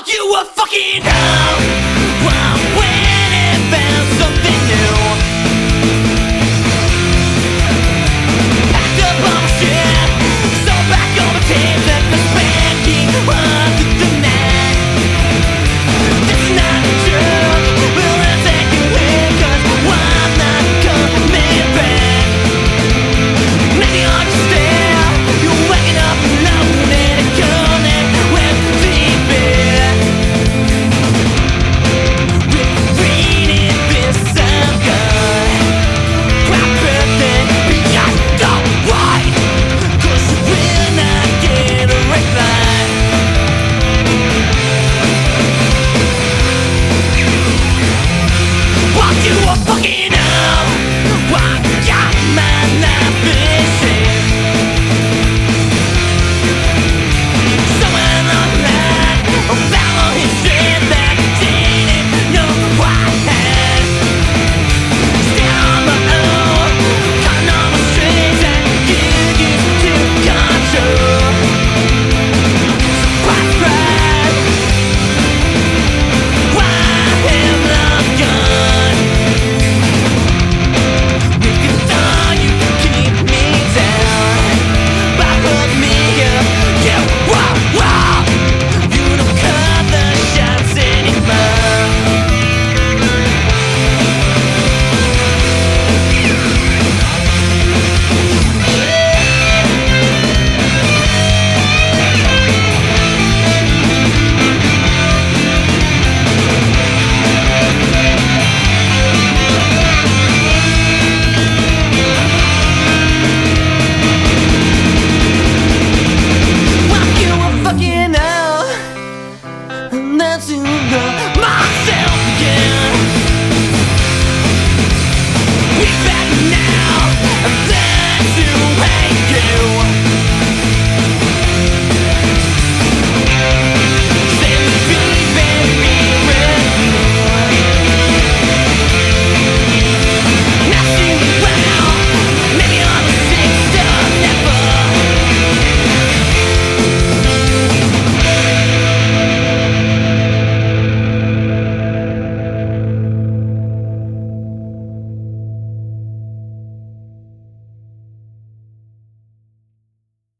fuck you were fucking hell. Found his shit that's